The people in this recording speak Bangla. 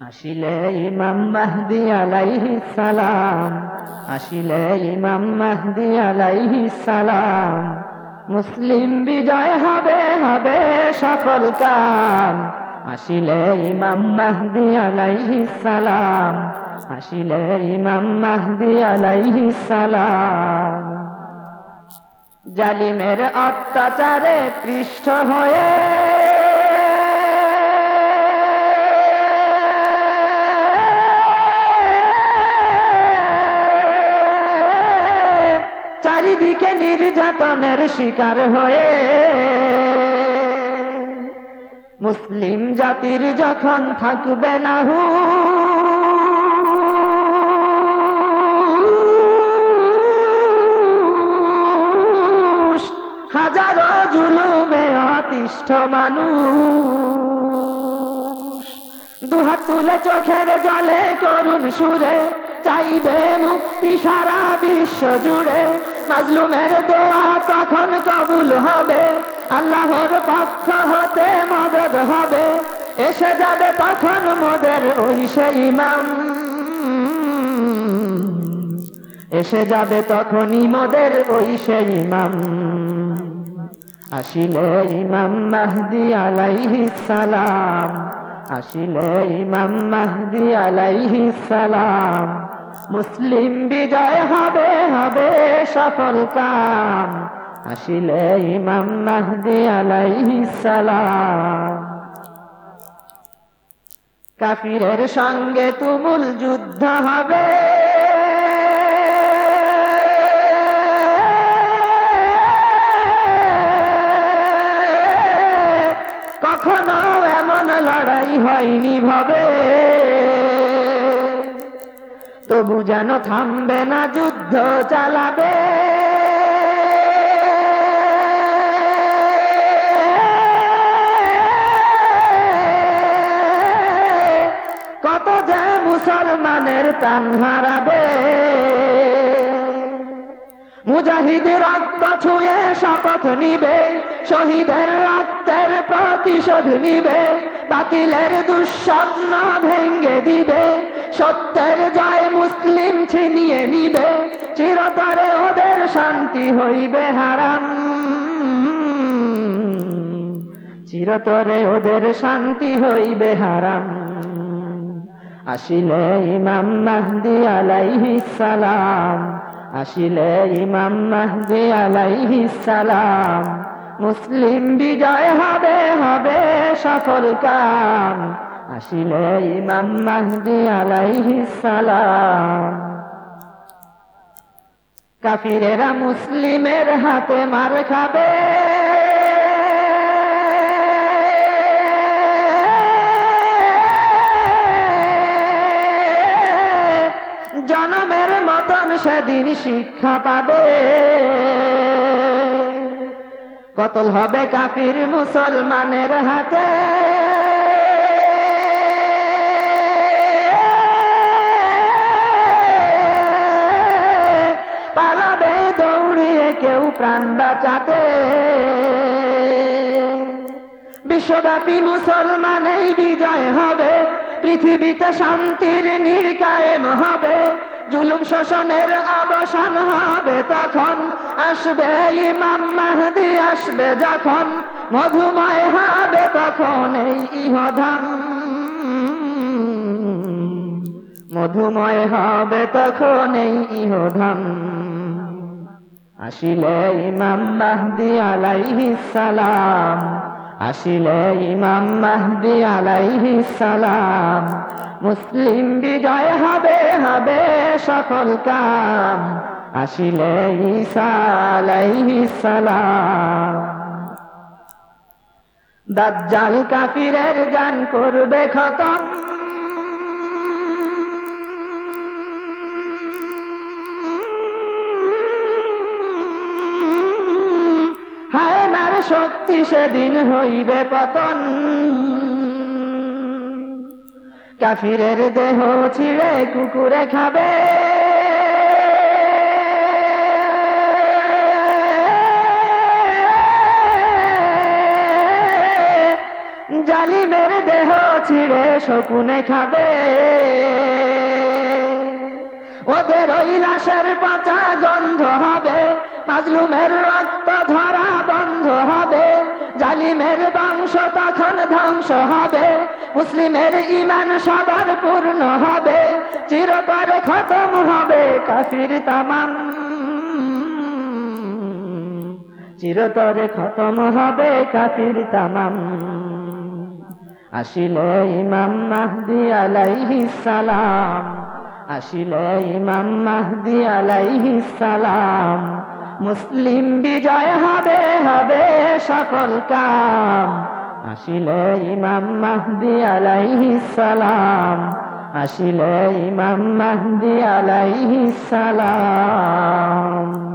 আসিলে ইমাম মাহদি আলাইহি সালাম, আসিলে ইমাম মাহদি আলাইহি সালাম, মুসলিম বিজয় হবে হবে সফল কাম। আসিলে ইমাম মাহদি আলাইহি সালাম, আসিলে ইমাম মাহদি আলাইহি সালাম। জালিমের অত্যাচারে পৃষ্ঠ হয়ে চারিদিকে নির্যাতনের শিকার হয়ে মুসলিম জাতির যখন থাকবে না হু, হাজারো জুলুমে অতিষ্ঠ মানুষ। দুহাত তুলে চোখের জলে করুন সুরে, চাইবে মুক্তি সারা বিশ্ব জুড়ে। মাজলুমের দোয়া তখন কবুল হবে। আল্লাহর পক্ষ হতে মদদ হবে। এসে যাবে তখন মোদের ওই সে ইমাম। এসে যাবে তখনই মোদের ওই সে ইমাম। আসিলে ইমাম মাহদি আলাইহি সালাম। আসিলে ইমাম মাহদি আলাইহি সালাম। মুসলিম বিজয় হবে হবে সফল কাম। আসিলে ইমাম মাহদি সালাম। কাফিরের সঙ্গে তুমুল যুদ্ধ হবে। কখনো এমন লড়াই হয়নি ভাবে। তবু যেন থামবে না যুদ্ধ চালাবে। কত যে মুসলমানের প্রাণ হারাবে। মুজাহিদ রক্ত ছুঁয়ে শপথ নিবে, শহীদের রক্তের প্রতিশোধ নিবে, বাতিলের দুঃস্বপ্ন ভেঙ্গে দিবে, সত্যের জয় মুসলিম ছিনিয়ে নিবে, চিরতরে ওদের শান্তি হইবে হারাম। চিরতরে ওদের শান্তি হইবে হারাম। আসিলে ইমাম মাহদি আলাইহি সালাম। আসিলে ইমাম মাহদি আলাইহি সালাম, মুসলিম বিজয় হবে হবে সফল কাম। আসিলে ইমাম মাহদি আলাইহি সালাম। কাফিরেরা মুসলিমের হাতে মার খাবে। জনমের মতন সেদিন শিক্ষা পাবে। কতল হবে কাফির মুসলমানের হাতে। পালাবে দৌড়িয়ে কেউ প্রাণ বাঁচাতে। বিশ্বব্যাপী মুসলমানেই বিজয় হবে, পৃথিবীতে শান্তির নির্কায়েম হবে। জুলুম শোষণের অবসান হবে তখন। আসবে ইমাম মাহদি, আসবে যখন। মধুময় হবে তখন এই ইহধাম। মধুময় হবে তখন এই ইহধাম। আসিলে ইমাম মাহদি আলাইহি সালাম। আসিলে ইমাম মাহদি আলাইহি সালাম। মুসলিম বিজয় হবে হবে সফল কাম। আসিলে দাজ্জাল কাফিরের গান করবে খতম। হায় মার শক্তি সেদিন হইবে পতন। কাফিরের দেহ ছিঁড়ে কুকুরে খাবে। জালিমের দেহ ছিঁড়ে শকুনে খাবে। ওদের ওই লাশের পচা গন্ধ হবে। মাজলুমের রক্ত ধরা বন্ধ জালিমের বংশ তখন ধ্বংস হবে। মুসলিমের ইমান সবার পূর্ণ হবে। চিরতরে খতম হবে কাফির তামাম। চিরতরে খতম হবে কাফির তামাম। আসিলে ইমাম মাহদি আলাইহি সালাম। আসিলে ইমাম মাহদি আলাইহি সালাম। মুসলিম বিজয় হবে হবে সকল কাম। আসিলে ইমাম মাহদি সালাম। আসিলে ইমাম মাহদি সালাম।